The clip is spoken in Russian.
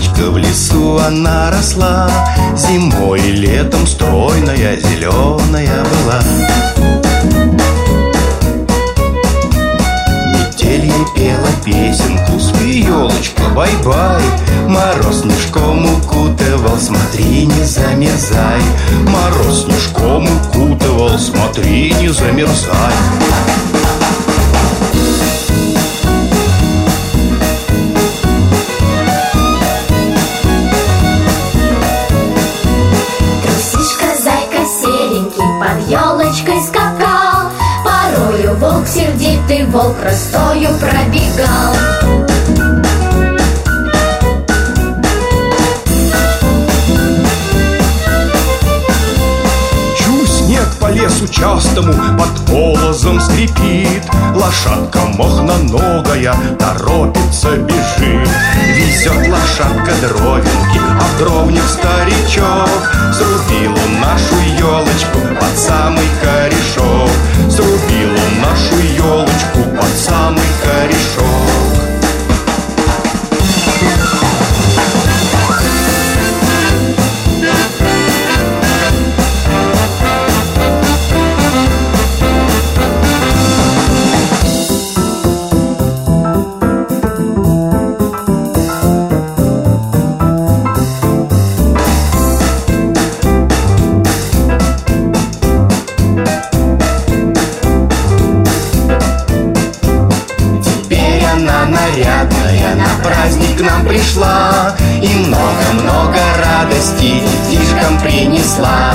Долго в лесу она росла. Зимой и летом стройная, зеленая была. Метель пела песенку Спи, елочка, бай-бай Мороз снежком укутывал Смотри, не замерзай. Мороз снежком укутывал Смотри, не замерзай сердитый, волк простою пробегал. Снег по лесу частому под полозом скрипит. Лошадка мохноногая торопится, бежит. Везет лошадка дровинки, а дровник старичок. Срубил нарядная на праздник к нам пришла И много-много радости детишкам принесла